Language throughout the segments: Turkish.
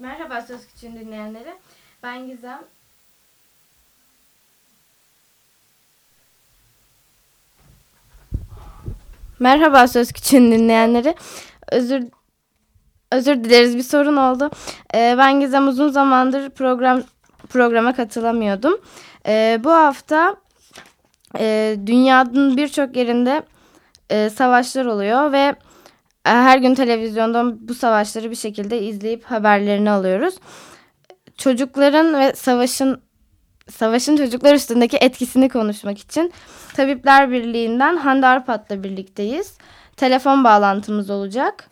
Merhaba Söz Küçüğün dinleyenleri. Ben Gizem. Merhaba Söz Küçüğün dinleyenleri. Özür özür dileriz bir sorun oldu. Ee, ben Gizem uzun zamandır program programa katılamıyordum. Ee, bu hafta e, dünyanın birçok yerinde e, savaşlar oluyor ve her gün televizyondan bu savaşları bir şekilde izleyip haberlerini alıyoruz. Çocukların ve savaşın savaşın çocuklar üstündeki etkisini konuşmak için Tabipler Birliği'nden Hande Arpat'la birlikteyiz. Telefon bağlantımız olacak.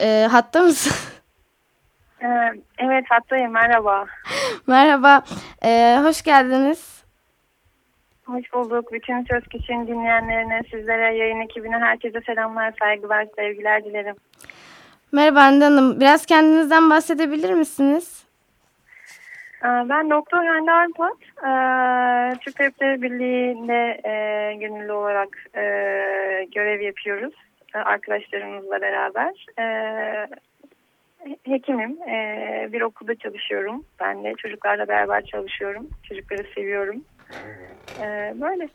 E, hatta mısın? Ee, Evet hattayım merhaba. Merhaba, e, hoş geldiniz. Hoş bulduk. Bütün Söz Küçüğün dinleyenlerine, sizlere, yayın ekibine, herkese selamlar, saygılar, sevgiler dilerim. Merhaba Hande Hanım, biraz kendinizden bahsedebilir misiniz? Ee, Ben Doktor Hande Arpat. Ee, Türk Tabipleri Birliği'nde e, gönüllü olarak e, görev yapıyoruz. e, Arkadaşlarımızla beraber. Hekimim. Bir okulda çalışıyorum. Ben de çocuklarla beraber çalışıyorum. Çocukları seviyorum. Ee, Böyle.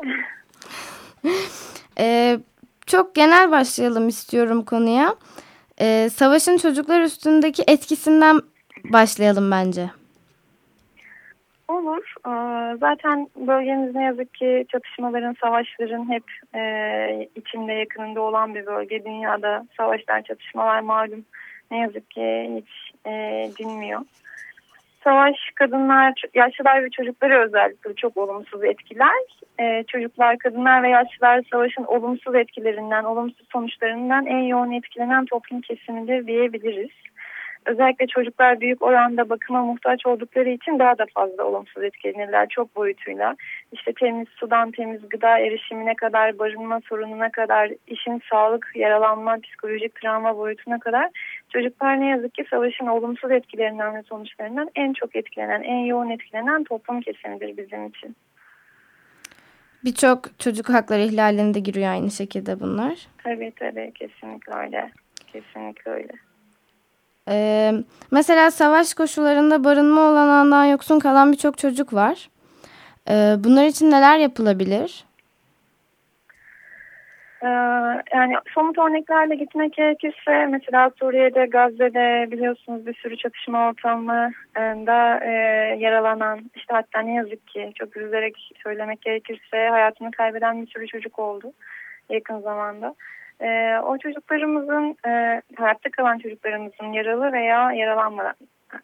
E, çok genel başlayalım istiyorum konuya. E, savaşın çocuklar üstündeki etkisinden başlayalım bence. Olur. Ee, Zaten bölgemiz ne yazık ki çatışmaların, savaşların hep e, içinde yakınında olan bir bölge. Dünyada savaşlar, çatışmalar malum ne yazık ki hiç e, dinmiyor. Savaş kadınlar, yaşlılar ve çocukları özellikle çok olumsuz etkiler. E, çocuklar, kadınlar ve yaşlılar savaşın olumsuz etkilerinden, olumsuz sonuçlarından en yoğun etkilenen toplum kesimidir diyebiliriz. Özellikle çocuklar büyük oranda bakıma muhtaç oldukları için daha da fazla olumsuz etkilenirler çok boyutuyla. İşte temiz sudan temiz gıda erişimine kadar, barınma sorununa kadar, işin sağlık, yaralanma, psikolojik travma boyutuna kadar çocuklar ne yazık ki savaşın olumsuz etkilerinden ve sonuçlarından en çok etkilenen, en yoğun etkilenen toplum kesimidir bizim için. Birçok çocuk hakları ihlalinde giriyor aynı şekilde bunlar. Tabii tabii kesinlikle öyle. Kesinlikle öyle. Ee, mesela savaş koşullarında barınma olanağından yoksun kalan birçok çocuk var. Ee, bunlar için neler yapılabilir? Ee, yani somut örneklerle gitmek gerekirse mesela Suriye'de, Gazze'de biliyorsunuz bir sürü çatışma ortamında e, yaralanan işte hatta ne yazık ki çok üzülerek söylemek gerekirse hayatını kaybeden bir sürü çocuk oldu yakın zamanda. Ee, o çocuklarımızın e, hayatta kalan çocuklarımızın yaralı veya yaralanmadan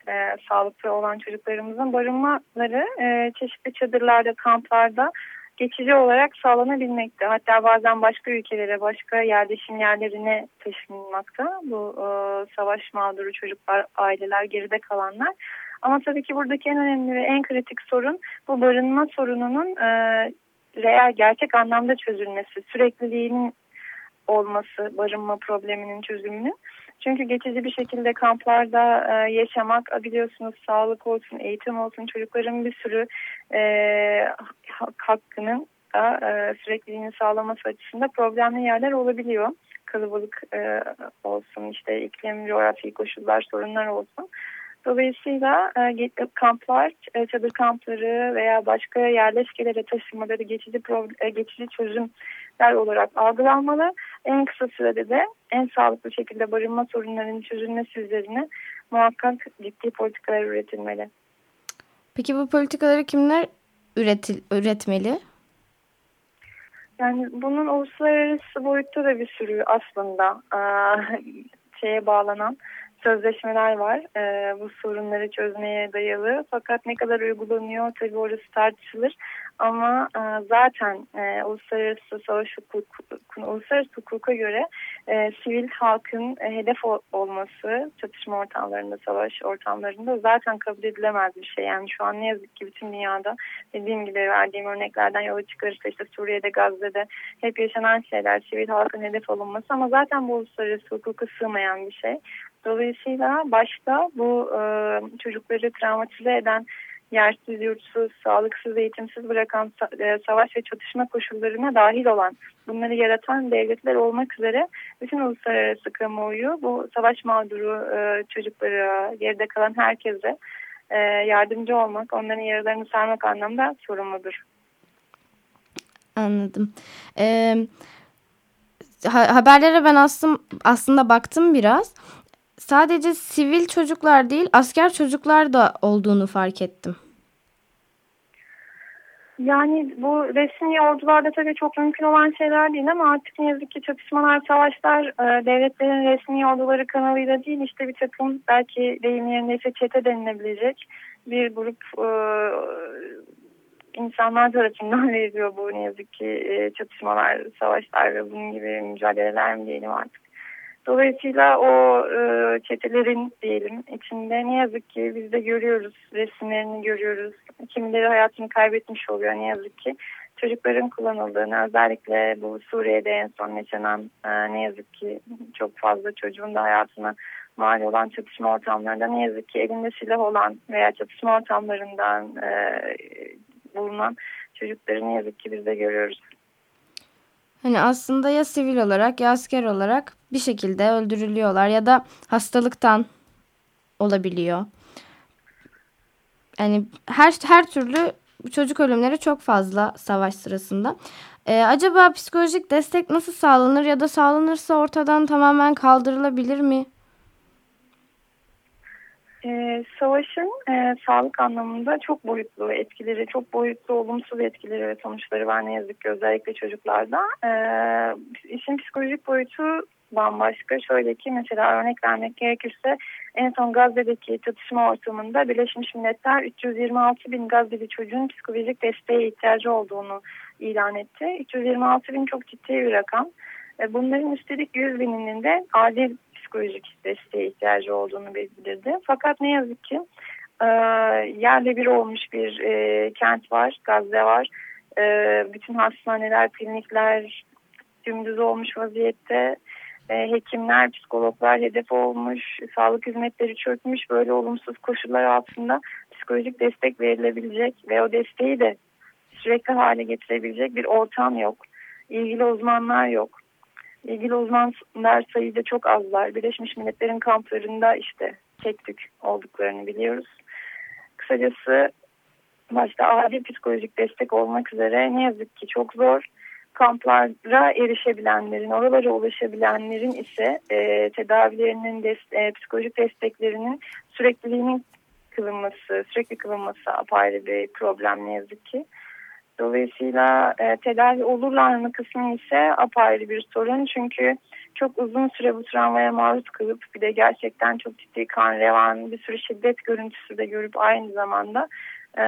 e, sağlıklı olan çocuklarımızın barınmaları e, çeşitli çadırlarda, kamplarda geçici olarak sağlanabilmekte. Hatta bazen başka ülkelere, başka yerleşim yerlerine taşınmakta bu e, savaş mağduru çocuklar, aileler, geride kalanlar. Ama tabii ki buradaki en önemli ve en kritik sorun bu barınma sorununun e, real, gerçek anlamda çözülmesi, sürekliliğinin olması, barınma probleminin çözümünü. Çünkü geçici bir şekilde kamplarda e, yaşamak biliyorsunuz sağlık olsun, eğitim olsun çocukların bir sürü e, hakkının da e, sürekliliğini sağlaması açısından problemli yerler olabiliyor. Kalabalık e, olsun, işte iklim, coğrafi koşullar, sorunlar olsun. Dolayısıyla e, kamplar, e, çadır kampları veya başka yerleşkelere taşınmaları geçici, e, geçici çözümler olarak algılanmalı. En kısa sürede de en sağlıklı şekilde barınma sorunlarının çözülmesi üzerine muhakkak ciddi politikalar üretilmeli. Peki bu politikaları kimler üretil, üretmeli? Yani bunun uluslararası boyutta da bir sürü aslında şeye bağlanan sözleşmeler var e, bu sorunları çözmeye dayalı. Fakat ne kadar uygulanıyor tabii orası tartışılır. Ama e, zaten e, uluslararası savaş hukuku, uluslararası hukuka göre e, sivil halkın e, hedef olması çatışma ortamlarında, savaş ortamlarında zaten kabul edilemez bir şey. Yani şu an ne yazık ki bütün dünyada dediğim gibi verdiğim örneklerden yola çıkarırsa işte Suriye'de, Gazze'de hep yaşanan şeyler sivil halkın hedef olunması ama zaten bu uluslararası hukuka sığmayan bir şey. Dolayısıyla başta bu e, çocukları travmatize eden yersiz, yurtsuz, sağlıksız, eğitimsiz bırakan e, savaş ve çatışma koşullarına dahil olan, bunları yaratan devletler olmak üzere bütün uluslararası kamuoyu bu savaş mağduru e, çocuklara, geride kalan herkese e, yardımcı olmak, onların yaralarını sarmak anlamda sorumludur. Anladım. Ee, haberlere ben aslında, aslında baktım biraz sadece sivil çocuklar değil asker çocuklar da olduğunu fark ettim. Yani bu resmi ordularda tabii çok mümkün olan şeyler değil ama artık ne yazık ki çatışmalar, savaşlar e, devletlerin resmi orduları kanalıyla değil işte bir takım belki deyim yerindeyse çete denilebilecek bir grup e, insanlar tarafından veriliyor bu ne yazık ki e, çatışmalar, savaşlar ve bunun gibi mücadeleler mi diyelim artık. Dolayısıyla o e, çetelerin diyelim içinde ne yazık ki biz de görüyoruz resimlerini görüyoruz. Kimileri hayatını kaybetmiş oluyor ne yazık ki. Çocukların kullanıldığını özellikle bu Suriye'de en son yaşanan e, ne yazık ki çok fazla çocuğun da hayatına mal olan çatışma ortamlarında ne yazık ki elinde silah olan veya çatışma ortamlarından e, bulunan çocukları ne yazık ki biz de görüyoruz. Hani aslında ya sivil olarak ya asker olarak bir şekilde öldürülüyorlar ya da hastalıktan olabiliyor. Yani her her türlü çocuk ölümleri çok fazla savaş sırasında. Ee, acaba psikolojik destek nasıl sağlanır ya da sağlanırsa ortadan tamamen kaldırılabilir mi? E, savaşın e, sağlık anlamında çok boyutlu etkileri, çok boyutlu olumsuz etkileri ve sonuçları var ne yazık ki özellikle çocuklarda. E, işin psikolojik boyutu bambaşka. Şöyle ki mesela örnek vermek gerekirse en son Gazze'deki çatışma ortamında Birleşmiş Milletler 326 bin Gazze'li çocuğun psikolojik desteğe ihtiyacı olduğunu ilan etti. 326 bin çok ciddi bir rakam. E, bunların üstelik 100 bininin de adil psikolojik desteğe ihtiyacı olduğunu bildirdi. Fakat ne yazık ki e, yerle bir olmuş bir e, kent var, Gazze var. E, bütün hastaneler, klinikler dümdüz olmuş vaziyette. E, hekimler, psikologlar hedef olmuş, sağlık hizmetleri çökmüş. Böyle olumsuz koşullar altında psikolojik destek verilebilecek ve o desteği de sürekli hale getirebilecek bir ortam yok. İlgili uzmanlar yok ilgili uzmanlar sayıda çok azlar. Birleşmiş Milletler'in kamplarında işte tek olduklarını biliyoruz. Kısacası başta adil psikolojik destek olmak üzere ne yazık ki çok zor. Kamplara erişebilenlerin, oralara ulaşabilenlerin ise e, tedavilerinin, des, e, psikolojik desteklerinin sürekliliğinin kılınması, sürekli kılınması apayrı bir problem ne yazık ki. Dolayısıyla e, tedavi olurlar mı kısmı ise apayrı bir sorun. Çünkü çok uzun süre bu travmaya maruz kalıp bir de gerçekten çok ciddi kan revan bir sürü şiddet görüntüsü de görüp aynı zamanda e,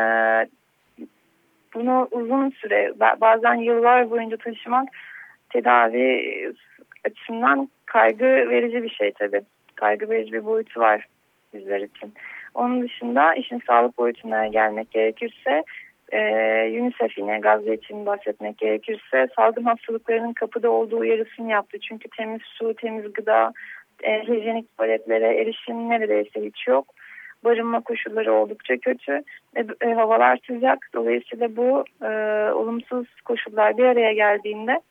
bunu uzun süre bazen yıllar boyunca taşımak tedavi açısından kaygı verici bir şey tabii. Kaygı verici bir boyutu var bizler için. Onun dışında işin sağlık boyutuna gelmek gerekirse e, UNICEF yine Gazze için bahsetmek gerekirse salgın hastalıklarının kapıda olduğu uyarısını yaptı. Çünkü temiz su, temiz gıda, e, hijyenik tuvaletlere erişim neredeyse hiç yok. Barınma koşulları oldukça kötü. E, e, havalar sıcak. Dolayısıyla bu e, olumsuz koşullar bir araya geldiğinde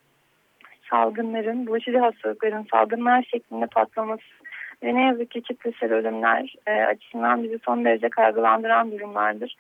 salgınların, bulaşıcı hastalıkların salgınlar şeklinde patlaması ve ne yazık ki kitlesel ölümler e, açısından bizi son derece kaygılandıran durumlardır.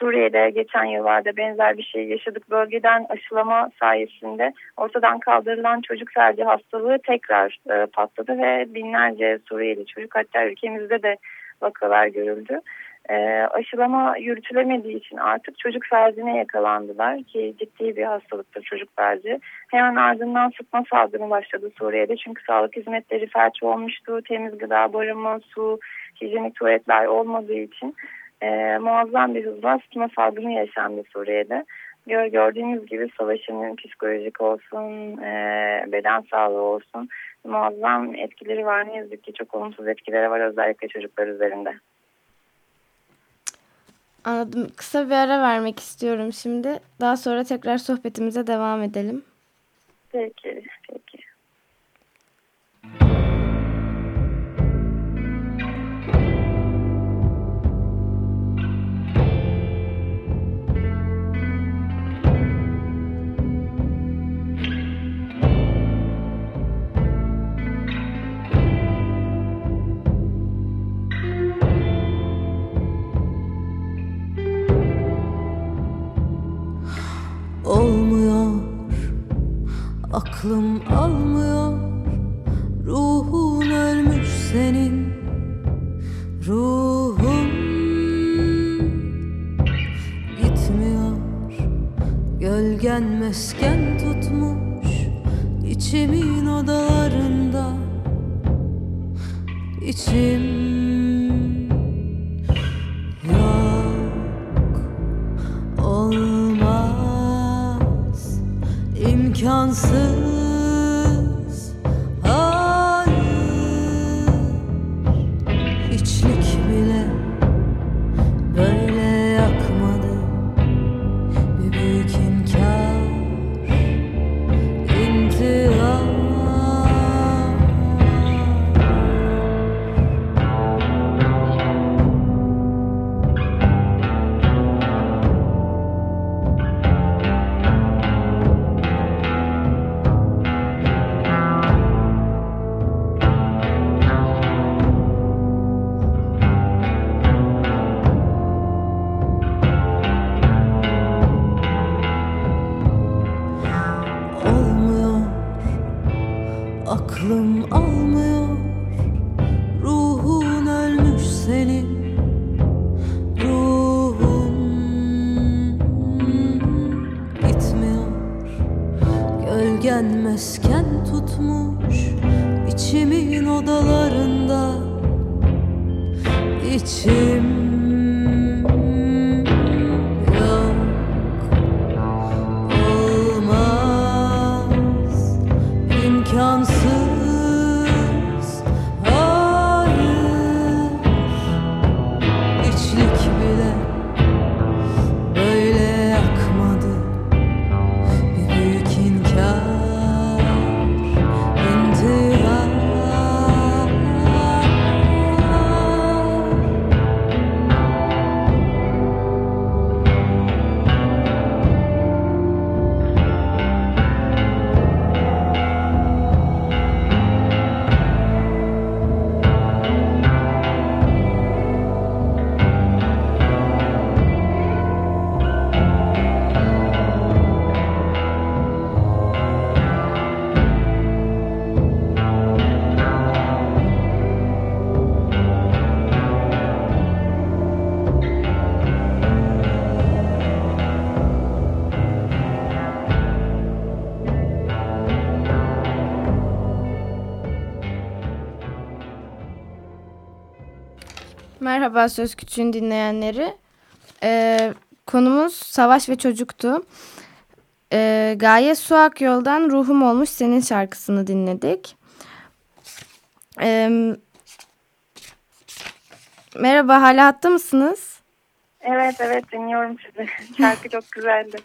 Suriye'de geçen yıllarda benzer bir şey yaşadık. Bölgeden aşılama sayesinde ortadan kaldırılan çocuk felci hastalığı tekrar e, patladı ve binlerce Suriyeli çocuk hatta ülkemizde de vakalar görüldü. e, aşılama yürütülemediği için artık çocuk felcine yakalandılar ki ciddi bir hastalıktır çocuk felci. Hemen ardından sıtma salgını başladı Suriye'de çünkü sağlık hizmetleri felç olmuştu. Temiz gıda, barınma, su, hijyenik tuvaletler olmadığı için e, muazzam bir hızla sıtma salgını yaşandı Suriye'de. Gör, gördüğünüz gibi savaşın psikolojik olsun, e, beden sağlığı olsun muazzam etkileri var. Ne yazık ki çok olumsuz etkileri var özellikle çocuklar üzerinde. Anladım. Kısa bir ara vermek istiyorum şimdi. Daha sonra tekrar sohbetimize devam edelim. Peki, peki. Aklım almıyor. Ruhun ölmüş senin. Ruhun Gitmiyor. Gölgen mesken tutmuş içimin odalarında. İçim Merhaba Söz Küçüğün dinleyenleri. Ee, konumuz savaş ve çocuktu. Ee, Gaye Suak Yol'dan Ruhum Olmuş Senin şarkısını dinledik. Ee, merhaba hala hatta mısınız? Evet evet dinliyorum sizi. Şarkı çok güzeldi.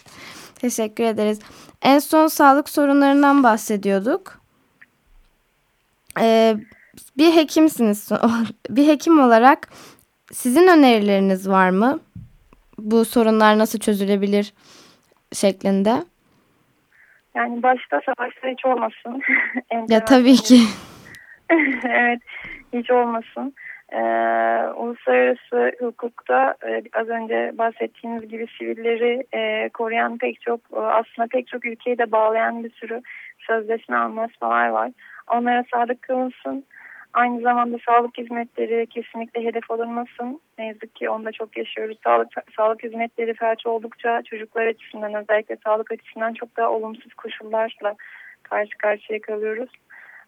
Teşekkür ederiz. En son sağlık sorunlarından bahsediyorduk. Ee, bir hekimsiniz. Bir hekim olarak sizin önerileriniz var mı? Bu sorunlar nasıl çözülebilir şeklinde? Yani başta savaşta hiç olmasın. ya tabii ki. evet hiç olmasın. Ee, uluslararası hukukta e, az önce bahsettiğiniz gibi sivilleri e, koruyan pek çok e, aslında pek çok ülkeyi de bağlayan bir sürü sözleşme anlaşmalar var. Onlara sadık kılınsın Aynı zamanda sağlık hizmetleri kesinlikle hedef alınmasın. Ne yazık ki onu da çok yaşıyoruz. Sağlık, sağlık hizmetleri felç oldukça çocuklar açısından özellikle sağlık açısından çok daha olumsuz koşullarla karşı karşıya kalıyoruz.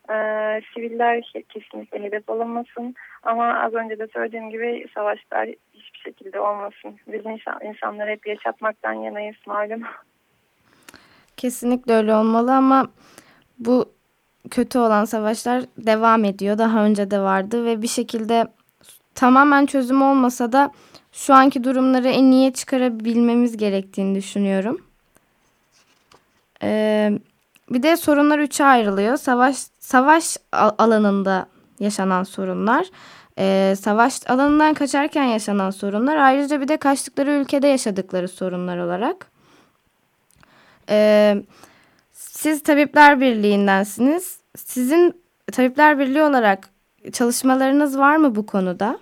Ee, siviller kesinlikle hedef alınmasın. Ama az önce de söylediğim gibi savaşlar hiçbir şekilde olmasın. Biz insan, insanları hep yaşatmaktan yanayız malum. Kesinlikle öyle olmalı ama bu kötü olan savaşlar devam ediyor. Daha önce de vardı ve bir şekilde tamamen çözüm olmasa da şu anki durumları en iyiye çıkarabilmemiz gerektiğini düşünüyorum. Ee, bir de sorunlar üçe ayrılıyor. Savaş savaş alanında yaşanan sorunlar, e, savaş alanından kaçarken yaşanan sorunlar, ayrıca bir de kaçtıkları ülkede yaşadıkları sorunlar olarak. E, siz Tabipler Birliği'ndensiniz. Sizin Tabipler Birliği olarak çalışmalarınız var mı bu konuda?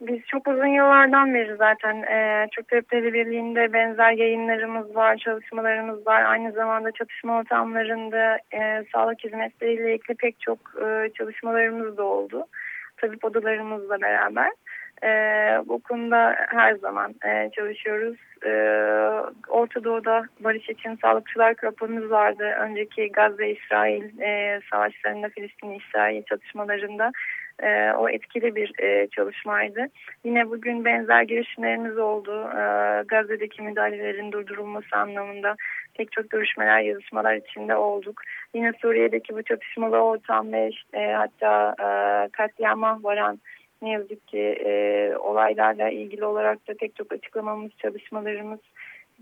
Biz çok uzun yıllardan beri zaten e, Türk Tabipleri Birliği'nde benzer yayınlarımız var, çalışmalarımız var. Aynı zamanda çatışma ortamlarında e, sağlık hizmetleriyle ilgili pek çok e, çalışmalarımız da oldu. Tabip odalarımızla beraber. E, bu konuda her zaman e, çalışıyoruz. E, Orta Doğu'da barış için sağlıkçılar raporumuz vardı. Önceki Gazze-İsrail e, savaşlarında, Filistin-İsrail çatışmalarında e, o etkili bir e, çalışmaydı. Yine bugün benzer girişimlerimiz oldu. E, Gazze'deki müdahalelerin durdurulması anlamında pek çok görüşmeler, yazışmalar içinde olduk. Yine Suriye'deki bu çatışmalı ortam ve işte, e, hatta e, katliama varan ne yazık ki e, olaylarla ilgili olarak da pek çok açıklamamız, çalışmalarımız,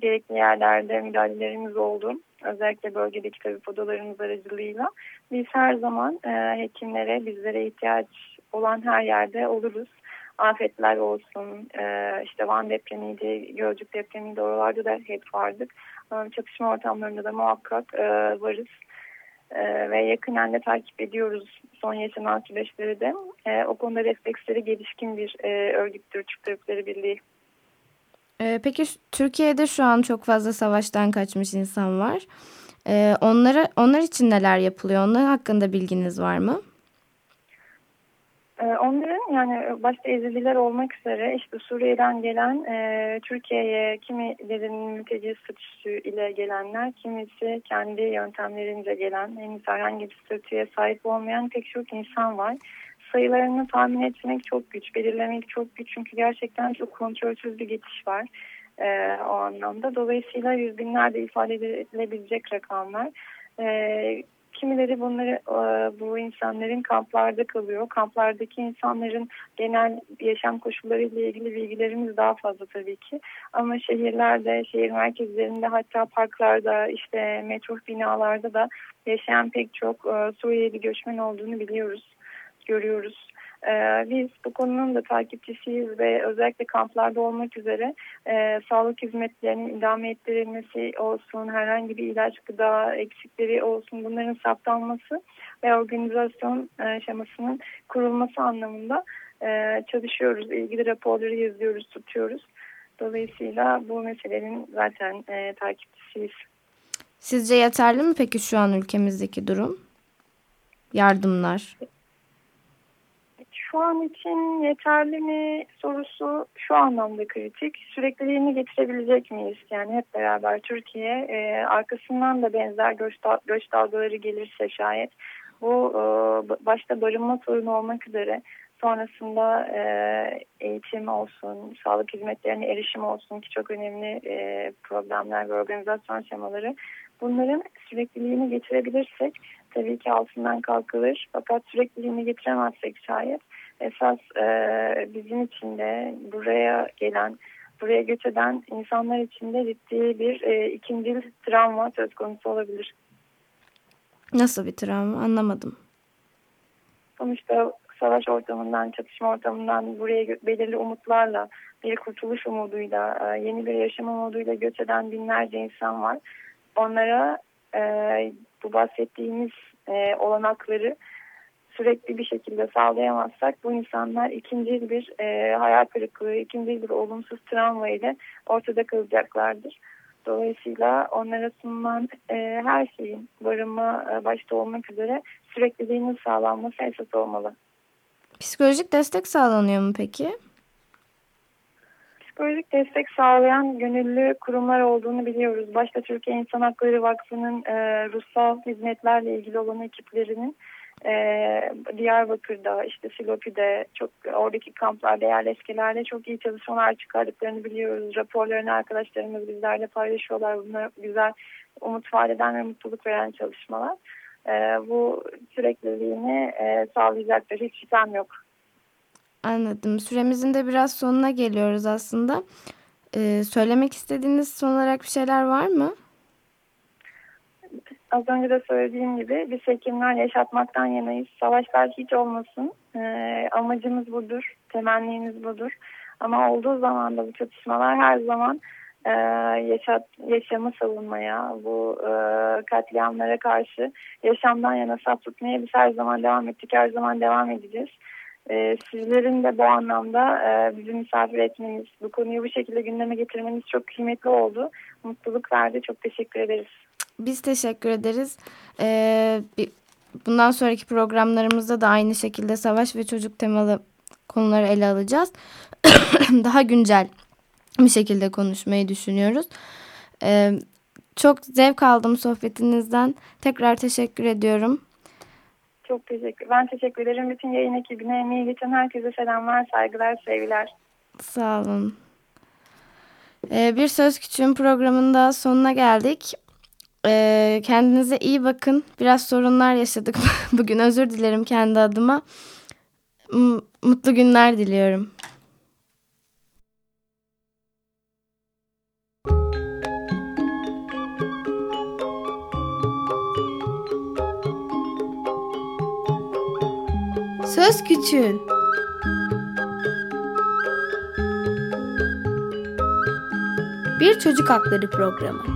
gerekli yerlerde müdahalelerimiz oldu. Özellikle bölgedeki tabip odalarımız aracılığıyla. Biz her zaman e, hekimlere, bizlere ihtiyaç olan her yerde oluruz. Afetler olsun, e, işte Van depremiydi, Gölcük depremiydi, oralarda da hep vardık. E, çatışma ortamlarında da muhakkak e, varız. E, ve yakından da takip ediyoruz son yaşanan süreçleri de. E, o konuda refleksleri gelişkin bir e, örgüttür Türk Tabipleri Birliği. Ee, peki Türkiye'de şu an çok fazla savaştan kaçmış insan var. Ee, onlara onlar için neler yapılıyor? Onlar hakkında bilginiz var mı? Ee, onların yani başta Ezeliler olmak üzere işte Suriye'den gelen e, Türkiye'ye kimilerinin mülteci statüsü ile gelenler, kimisi kendi yöntemlerince gelen, henüz herhangi bir statüye sahip olmayan pek çok insan var sayılarını tahmin etmek çok güç, belirlemek çok güç çünkü gerçekten çok kontrolsüz bir geçiş var e, o anlamda. Dolayısıyla yüz binlerde ifade edilebilecek rakamlar. E, kimileri bunları e, bu insanların kamplarda kalıyor. Kamplardaki insanların genel yaşam koşulları ile ilgili bilgilerimiz daha fazla tabii ki. Ama şehirlerde, şehir merkezlerinde hatta parklarda, işte metro binalarda da yaşayan pek çok e, Suriyeli göçmen olduğunu biliyoruz görüyoruz. Ee, biz bu konunun da takipçisiyiz ve özellikle kamplarda olmak üzere e, sağlık hizmetlerinin idame ettirilmesi olsun, herhangi bir ilaç gıda eksikleri olsun bunların saptanması ve organizasyon e, şemasının kurulması anlamında e, çalışıyoruz. İlgili raporları yazıyoruz, tutuyoruz. Dolayısıyla bu meselenin zaten e, takipçisiyiz. Sizce yeterli mi peki şu an ülkemizdeki durum? Yardımlar şu an için yeterli mi sorusu şu anlamda kritik. Sürekliliğini getirebilecek miyiz? Yani hep beraber Türkiye e, arkasından da benzer göç, göç dalgaları gelirse şayet bu e, başta barınma sorunu olmak üzere sonrasında e, eğitim olsun, sağlık hizmetlerine erişim olsun ki çok önemli e, problemler ve organizasyon şemaları. Bunların sürekliliğini getirebilirsek tabii ki altından kalkılır. Fakat sürekliliğini getiremezsek şayet esas e, bizim için de buraya gelen, buraya göç eden insanlar için de ciddi bir e, ikinci travma söz konusu olabilir. Nasıl bir travma anlamadım. Sonuçta savaş ortamından, çatışma ortamından buraya belirli umutlarla, bir kurtuluş umuduyla, e, yeni bir yaşam umuduyla göç eden binlerce insan var. Onlara e, bu bahsettiğimiz e, olanakları sürekli bir şekilde sağlayamazsak bu insanlar ikinci bir e, hayal kırıklığı, ikinci bir olumsuz travma ile ortada kalacaklardır. Dolayısıyla onlara sunulan e, her şeyin barınma e, başta olmak üzere sürekliliğinin sağlanması esas olmalı. Psikolojik destek sağlanıyor mu peki? Psikolojik destek sağlayan gönüllü kurumlar olduğunu biliyoruz. Başta Türkiye İnsan Hakları Vakfı'nın e, ruhsal hizmetlerle ilgili olan ekiplerinin e, Diyarbakır'da, işte Silopi'de, çok oradaki kamplarda, yerleşkelerde çok iyi çalışmalar çıkardıklarını biliyoruz. Raporlarını arkadaşlarımız bizlerle paylaşıyorlar. Bunlar güzel umut vadeden ve mutluluk veren çalışmalar. E, bu sürekliliğini e, sağlayacaktır. Hiç şüphem yok. Anladım. Süremizin de biraz sonuna geliyoruz aslında. Ee, söylemek istediğiniz son olarak bir şeyler var mı? Az önce de söylediğim gibi biz hekimler yaşatmaktan yanayız. Savaşlar hiç olmasın. Ee, amacımız budur. Temennimiz budur. Ama olduğu zaman da bu çatışmalar her zaman e, yaşat, yaşamı savunmaya, bu e, katliamlara karşı yaşamdan yana saf tutmaya biz her zaman devam ettik. Her zaman devam edeceğiz. Ee, sizlerin de bu anlamda e, bizi misafir etmeniz, bu konuyu bu şekilde gündeme getirmeniz çok kıymetli oldu. Mutluluk verdi. Çok teşekkür ederiz. Biz teşekkür ederiz. Ee, bundan sonraki programlarımızda da aynı şekilde savaş ve çocuk temalı konuları ele alacağız. Daha güncel bir şekilde konuşmayı düşünüyoruz. Ee, çok zevk aldım sohbetinizden. Tekrar teşekkür ediyorum. Çok teşekkür. Ben teşekkür ederim. Bütün yayın ekibine, emeği geçen herkese selamlar, saygılar, sevgiler. Sağ olun. Ee, bir Söz Küçüğün programında sonuna geldik. Ee, kendinize iyi bakın. Biraz sorunlar yaşadık bugün. Özür dilerim kendi adıma. M mutlu günler diliyorum. Söz Küçüğün Bir Çocuk Hakları Programı